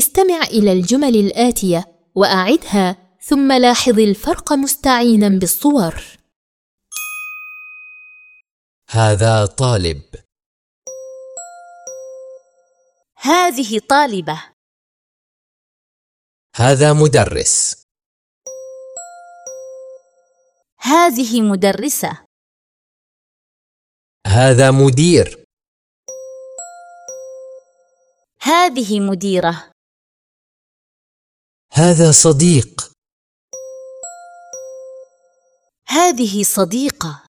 استمع إلى الجمل الآتية وأعدها ثم لاحظ الفرق مستعينا بالصور. هذا طالب. هذه طالبة. هذا مدرس. هذه مدرسة. هذا مدير. هذه مديرة. هذا صديق. هذه صديقة.